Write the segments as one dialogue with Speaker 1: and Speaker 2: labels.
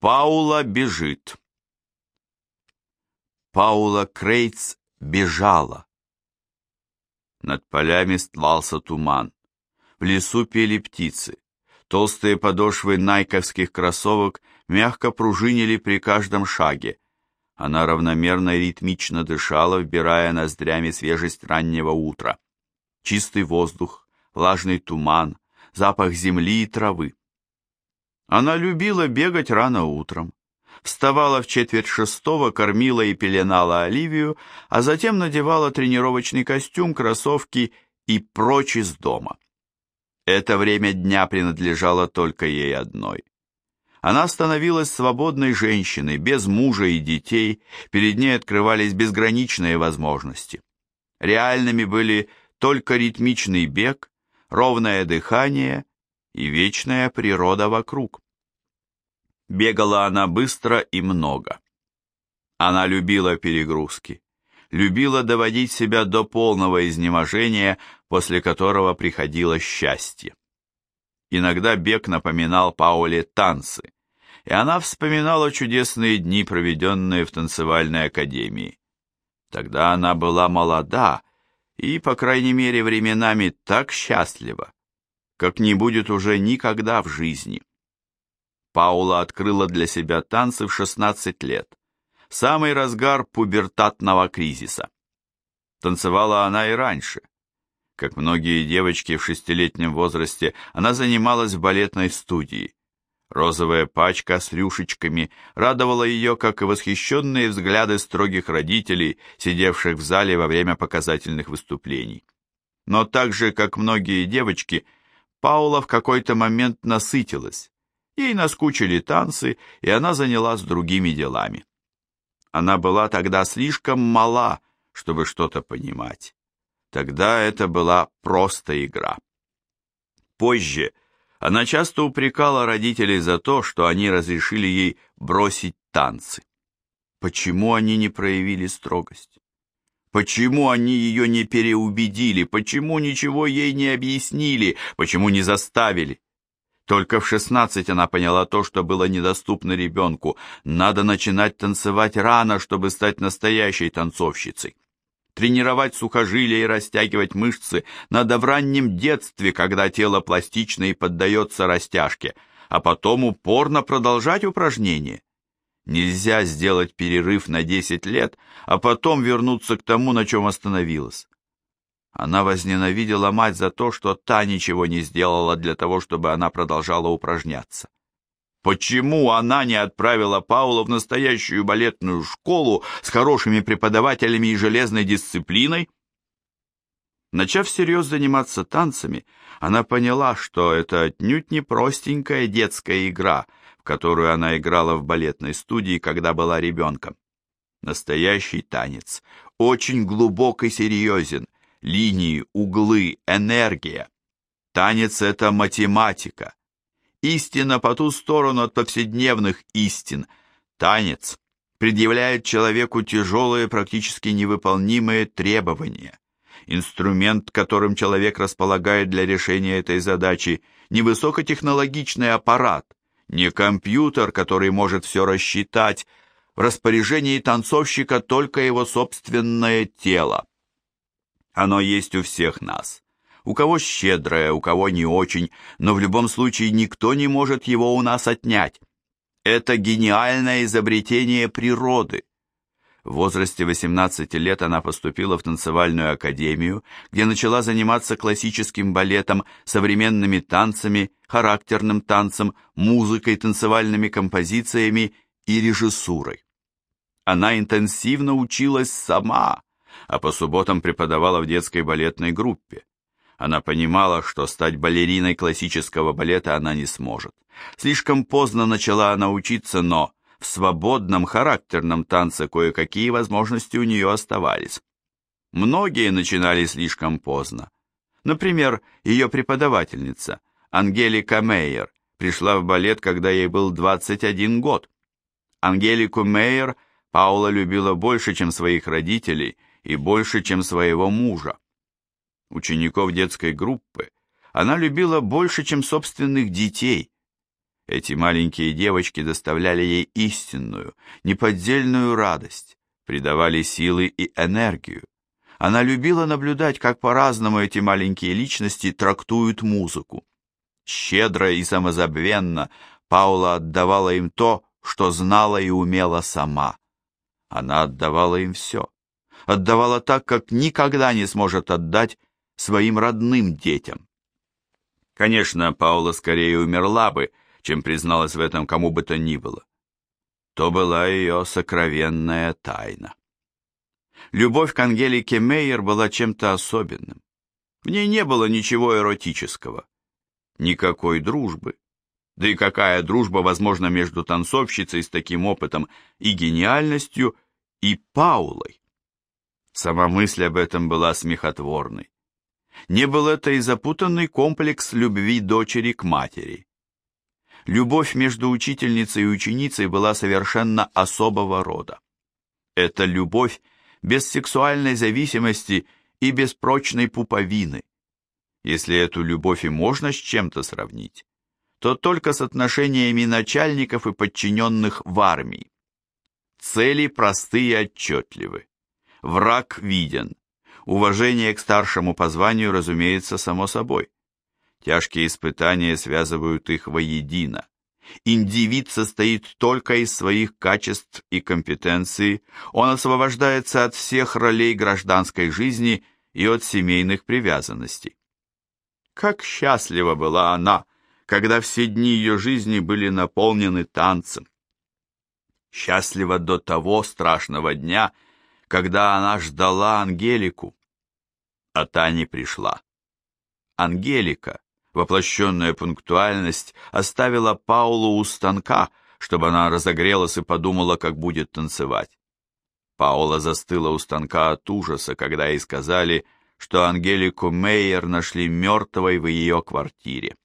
Speaker 1: Паула бежит. Паула Крейц бежала. Над полями стлался туман. В лесу пели птицы. Толстые подошвы найковских кроссовок мягко пружинили при каждом шаге. Она равномерно и ритмично дышала, вбирая ноздрями свежесть раннего утра. Чистый воздух, влажный туман, запах земли и травы. Она любила бегать рано утром. Вставала в четверть шестого, кормила и пеленала Оливию, а затем надевала тренировочный костюм, кроссовки и прочь из дома. Это время дня принадлежало только ей одной. Она становилась свободной женщиной, без мужа и детей, перед ней открывались безграничные возможности. Реальными были только ритмичный бег, ровное дыхание и вечная природа вокруг. Бегала она быстро и много. Она любила перегрузки любила доводить себя до полного изнеможения, после которого приходило счастье. Иногда бег напоминал Пауле танцы, и она вспоминала чудесные дни, проведенные в танцевальной академии. Тогда она была молода и, по крайней мере, временами так счастлива, как не будет уже никогда в жизни. Паула открыла для себя танцы в 16 лет самый разгар пубертатного кризиса. Танцевала она и раньше. Как многие девочки в шестилетнем возрасте, она занималась в балетной студии. Розовая пачка с рюшечками радовала ее, как и восхищенные взгляды строгих родителей, сидевших в зале во время показательных выступлений. Но так же, как многие девочки, Паула в какой-то момент насытилась. Ей наскучили танцы, и она занялась другими делами. Она была тогда слишком мала, чтобы что-то понимать. Тогда это была просто игра. Позже она часто упрекала родителей за то, что они разрешили ей бросить танцы. Почему они не проявили строгость? Почему они ее не переубедили? Почему ничего ей не объяснили? Почему не заставили? Только в 16 она поняла то, что было недоступно ребенку. Надо начинать танцевать рано, чтобы стать настоящей танцовщицей. Тренировать сухожилия и растягивать мышцы надо в раннем детстве, когда тело пластично и поддается растяжке, а потом упорно продолжать упражнения. Нельзя сделать перерыв на 10 лет, а потом вернуться к тому, на чем остановилась. Она возненавидела мать за то, что та ничего не сделала для того, чтобы она продолжала упражняться. Почему она не отправила Паула в настоящую балетную школу с хорошими преподавателями и железной дисциплиной? Начав всерьез заниматься танцами, она поняла, что это отнюдь не простенькая детская игра, которую она играла в балетной студии, когда была ребенком. Настоящий танец, очень глубок и серьезен, линии, углы, энергия. Танец — это математика. Истина по ту сторону от повседневных истин. Танец предъявляет человеку тяжелые, практически невыполнимые требования. Инструмент, которым человек располагает для решения этой задачи, не высокотехнологичный аппарат, не компьютер, который может все рассчитать, в распоряжении танцовщика только его собственное тело. Оно есть у всех нас. У кого щедрое, у кого не очень, но в любом случае никто не может его у нас отнять. Это гениальное изобретение природы. В возрасте 18 лет она поступила в танцевальную академию, где начала заниматься классическим балетом, современными танцами, характерным танцем, музыкой, танцевальными композициями и режиссурой. Она интенсивно училась сама, а по субботам преподавала в детской балетной группе. Она понимала, что стать балериной классического балета она не сможет. Слишком поздно начала она учиться, но в свободном характерном танце кое-какие возможности у нее оставались. Многие начинали слишком поздно. Например, ее преподавательница, Ангелика Мейер, пришла в балет, когда ей был 21 год. Ангелику Мейер Паула любила больше, чем своих родителей – и больше, чем своего мужа. Учеников детской группы она любила больше, чем собственных детей. Эти маленькие девочки доставляли ей истинную, неподдельную радость, придавали силы и энергию. Она любила наблюдать, как по-разному эти маленькие личности трактуют музыку. Щедро и самозабвенно Паула отдавала им то, что знала и умела сама. Она отдавала им все. Отдавала так, как никогда не сможет отдать своим родным детям. Конечно, Паула скорее умерла бы, чем призналась в этом кому бы то ни было. То была ее сокровенная тайна. Любовь к Ангелике Мейер была чем-то особенным. В ней не было ничего эротического, никакой дружбы. Да и какая дружба возможна между танцовщицей с таким опытом и гениальностью и Паулой? Сама мысль об этом была смехотворной. Не был это и запутанный комплекс любви дочери к матери. Любовь между учительницей и ученицей была совершенно особого рода. Это любовь без сексуальной зависимости и без прочной пуповины. Если эту любовь и можно с чем-то сравнить, то только с отношениями начальников и подчиненных в армии. Цели просты и отчетливы. Враг виден. Уважение к старшему по званию, разумеется, само собой. Тяжкие испытания связывают их воедино. Индивид состоит только из своих качеств и компетенций, он освобождается от всех ролей гражданской жизни и от семейных привязанностей. Как счастлива была она, когда все дни ее жизни были наполнены танцем. Счастлива до того страшного дня, когда она ждала Ангелику, а та не пришла. Ангелика, воплощенная пунктуальность, оставила Паулу у станка, чтобы она разогрелась и подумала, как будет танцевать. Паула застыла у станка от ужаса, когда ей сказали, что Ангелику Мейер нашли мертвой в ее квартире.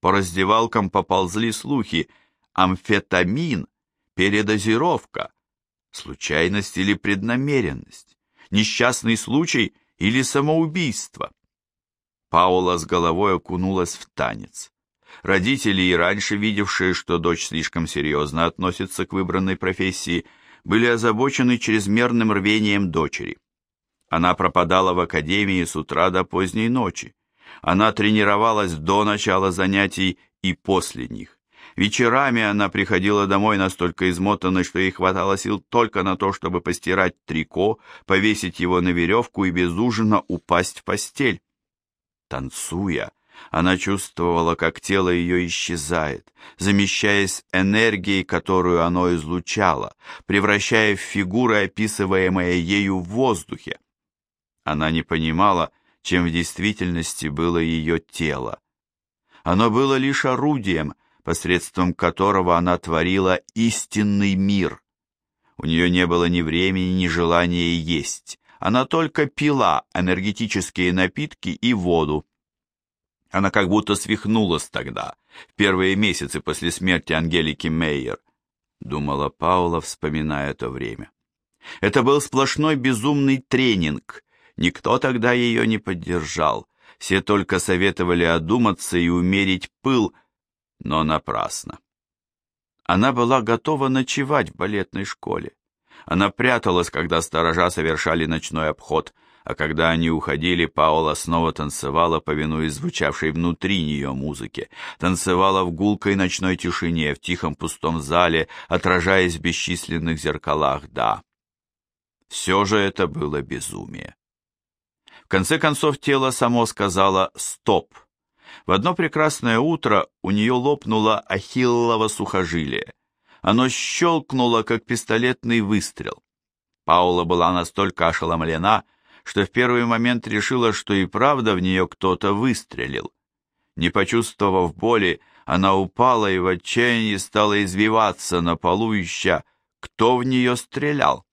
Speaker 1: По раздевалкам поползли слухи «амфетамин», «передозировка», случайность или преднамеренность, несчастный случай или самоубийство. Паула с головой окунулась в танец. Родители, и раньше видевшие, что дочь слишком серьезно относится к выбранной профессии, были озабочены чрезмерным рвением дочери. Она пропадала в академии с утра до поздней ночи. Она тренировалась до начала занятий и после них. Вечерами она приходила домой настолько измотанной, что ей хватало сил только на то, чтобы постирать трико, повесить его на веревку и без ужина упасть в постель. Танцуя, она чувствовала, как тело ее исчезает, замещаясь энергией, которую оно излучало, превращая в фигуры, описываемые ею в воздухе. Она не понимала, чем в действительности было ее тело. Оно было лишь орудием, посредством которого она творила истинный мир. У нее не было ни времени, ни желания есть. Она только пила энергетические напитки и воду. Она как будто свихнулась тогда, в первые месяцы после смерти Ангелики Мейер, думала Паула, вспоминая это время. Это был сплошной безумный тренинг. Никто тогда ее не поддержал. Все только советовали одуматься и умерить пыл, но напрасно. Она была готова ночевать в балетной школе. Она пряталась, когда сторожа совершали ночной обход, а когда они уходили, Паула снова танцевала, повинуясь звучавшей внутри нее музыке, танцевала в гулкой ночной тишине, в тихом пустом зале, отражаясь в бесчисленных зеркалах, да. Все же это было безумие. В конце концов тело само сказало «стоп». В одно прекрасное утро у нее лопнуло ахиллово сухожилие. Оно щелкнуло, как пистолетный выстрел. Паула была настолько ошеломлена, что в первый момент решила, что и правда в нее кто-то выстрелил. Не почувствовав боли, она упала и в отчаянии стала извиваться на полу, ища, кто в нее стрелял.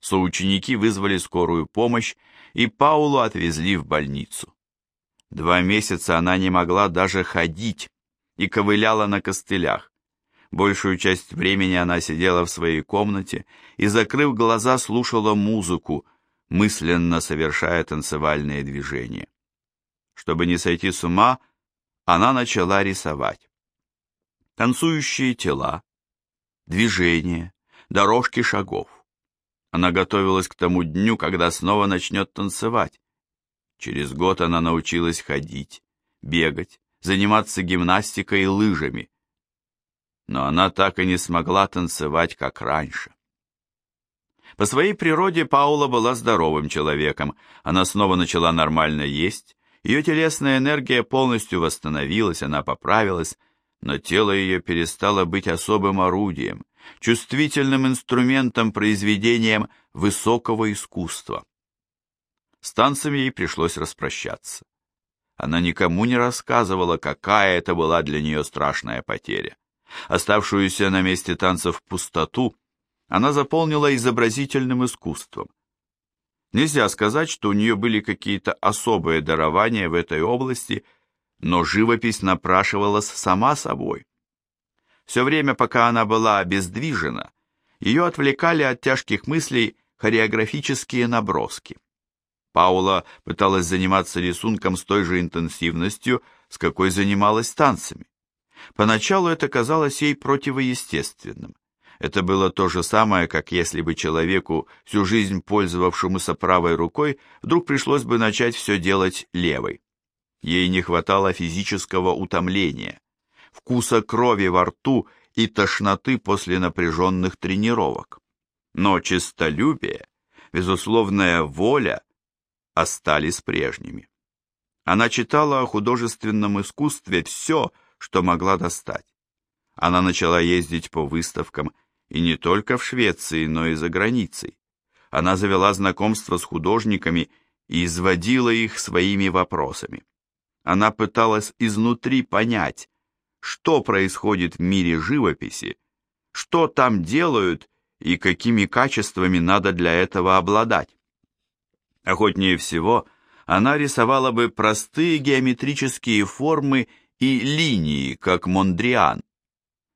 Speaker 1: Соученики вызвали скорую помощь, и Паулу отвезли в больницу. Два месяца она не могла даже ходить и ковыляла на костылях. Большую часть времени она сидела в своей комнате и, закрыв глаза, слушала музыку, мысленно совершая танцевальные движения. Чтобы не сойти с ума, она начала рисовать. танцующие тела, движения, дорожки шагов. Она готовилась к тому дню, когда снова начнет танцевать. Через год она научилась ходить, бегать, заниматься гимнастикой и лыжами. Но она так и не смогла танцевать, как раньше. По своей природе Паула была здоровым человеком. Она снова начала нормально есть, ее телесная энергия полностью восстановилась, она поправилась, но тело ее перестало быть особым орудием, чувствительным инструментом, произведением высокого искусства. С танцами ей пришлось распрощаться. Она никому не рассказывала, какая это была для нее страшная потеря. Оставшуюся на месте танцев пустоту она заполнила изобразительным искусством. Нельзя сказать, что у нее были какие-то особые дарования в этой области, но живопись напрашивалась сама собой. Все время, пока она была обездвижена, ее отвлекали от тяжких мыслей хореографические наброски. Паула пыталась заниматься рисунком с той же интенсивностью, с какой занималась танцами. Поначалу это казалось ей противоестественным. Это было то же самое, как если бы человеку, всю жизнь пользовавшемуся правой рукой, вдруг пришлось бы начать все делать левой. Ей не хватало физического утомления, вкуса крови во рту и тошноты после напряженных тренировок. Но честолюбие, безусловная воля остались прежними. Она читала о художественном искусстве все, что могла достать. Она начала ездить по выставкам, и не только в Швеции, но и за границей. Она завела знакомство с художниками и изводила их своими вопросами. Она пыталась изнутри понять, что происходит в мире живописи, что там делают и какими качествами надо для этого обладать. Охотнее всего, она рисовала бы простые геометрические формы и линии, как Мондриан.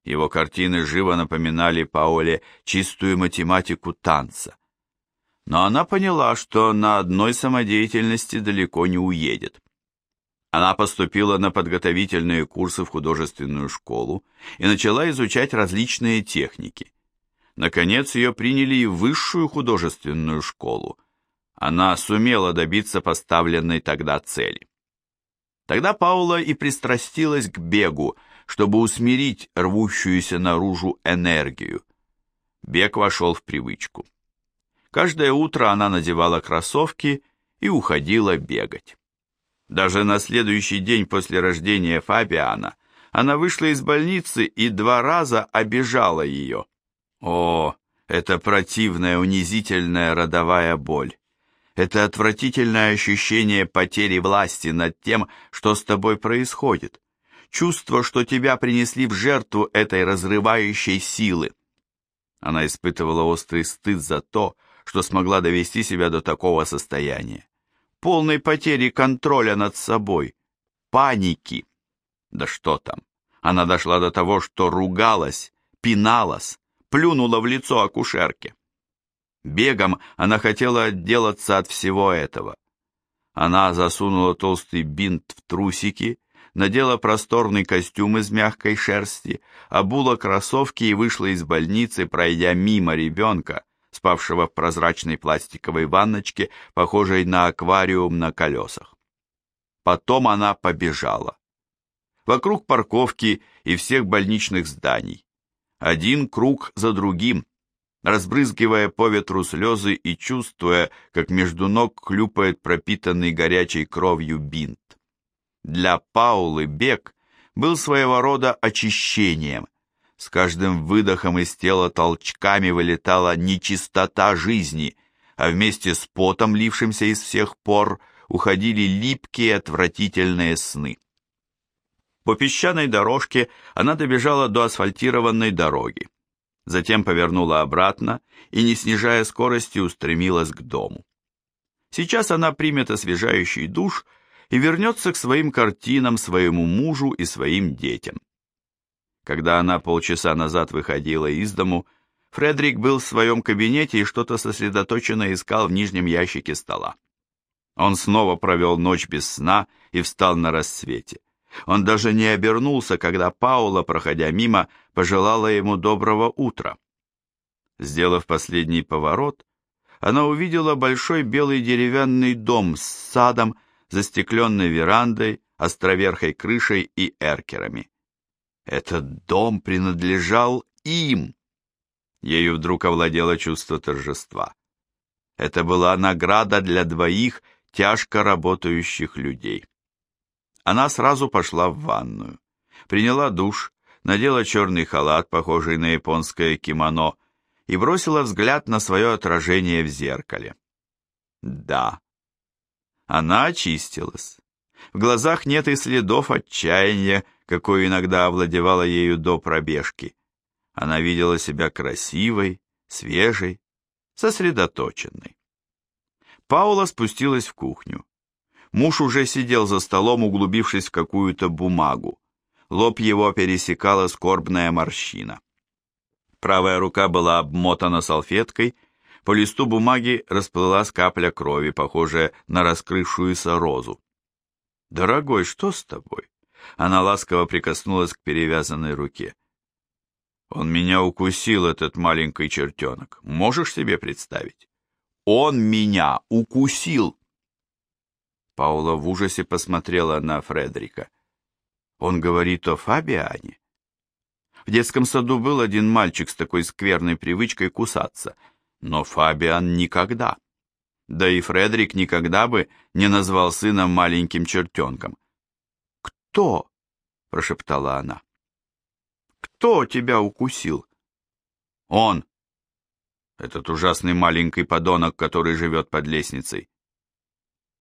Speaker 1: Его картины живо напоминали Паоле чистую математику танца. Но она поняла, что на одной самодеятельности далеко не уедет. Она поступила на подготовительные курсы в художественную школу и начала изучать различные техники. Наконец ее приняли и в высшую художественную школу. Она сумела добиться поставленной тогда цели. Тогда Паула и пристрастилась к бегу, чтобы усмирить рвущуюся наружу энергию. Бег вошел в привычку. Каждое утро она надевала кроссовки и уходила бегать. Даже на следующий день после рождения Фабиана она вышла из больницы и два раза обижала ее. О, это противная, унизительная родовая боль. Это отвратительное ощущение потери власти над тем, что с тобой происходит. Чувство, что тебя принесли в жертву этой разрывающей силы. Она испытывала острый стыд за то, что смогла довести себя до такого состояния полной потери контроля над собой, паники. Да что там, она дошла до того, что ругалась, пиналась, плюнула в лицо акушерке. Бегом она хотела отделаться от всего этого. Она засунула толстый бинт в трусики, надела просторный костюм из мягкой шерсти, обула кроссовки и вышла из больницы, пройдя мимо ребенка, спавшего в прозрачной пластиковой ванночке, похожей на аквариум на колесах. Потом она побежала. Вокруг парковки и всех больничных зданий. Один круг за другим, разбрызгивая по ветру слезы и чувствуя, как между ног хлюпает пропитанный горячей кровью бинт. Для Паулы бег был своего рода очищением, с каждым выдохом из тела толчками вылетала нечистота жизни, а вместе с потом, лившимся из всех пор, уходили липкие отвратительные сны. По песчаной дорожке она добежала до асфальтированной дороги. Затем повернула обратно и, не снижая скорости, устремилась к дому. Сейчас она примет освежающий душ и вернется к своим картинам, своему мужу и своим детям. Когда она полчаса назад выходила из дому, Фредерик был в своем кабинете и что-то сосредоточенно искал в нижнем ящике стола. Он снова провел ночь без сна и встал на рассвете. Он даже не обернулся, когда Паула, проходя мимо, пожелала ему доброго утра. Сделав последний поворот, она увидела большой белый деревянный дом с садом, застекленной верандой, островерхой крышей и эркерами. Этот дом принадлежал им. Ею вдруг овладело чувство торжества. Это была награда для двоих тяжко работающих людей. Она сразу пошла в ванную, приняла душ, надела черный халат, похожий на японское кимоно, и бросила взгляд на свое отражение в зеркале. Да, она очистилась. В глазах нет и следов отчаяния, какое иногда овладевало ею до пробежки. Она видела себя красивой, свежей, сосредоточенной. Паула спустилась в кухню. Муж уже сидел за столом, углубившись в какую-то бумагу. Лоб его пересекала скорбная морщина. Правая рука была обмотана салфеткой, по листу бумаги расплылась капля крови, похожая на раскрывшуюся розу. «Дорогой, что с тобой?» Она ласково прикоснулась к перевязанной руке. «Он меня укусил, этот маленький чертенок. Можешь себе представить? Он меня укусил!» Паула в ужасе посмотрела на Фредерика. Он говорит о Фабиане. В детском саду был один мальчик с такой скверной привычкой кусаться, но Фабиан никогда. Да и Фредерик никогда бы не назвал сына маленьким чертенком. «Кто?» — прошептала она. «Кто тебя укусил?» «Он!» Этот ужасный маленький подонок, который живет под лестницей.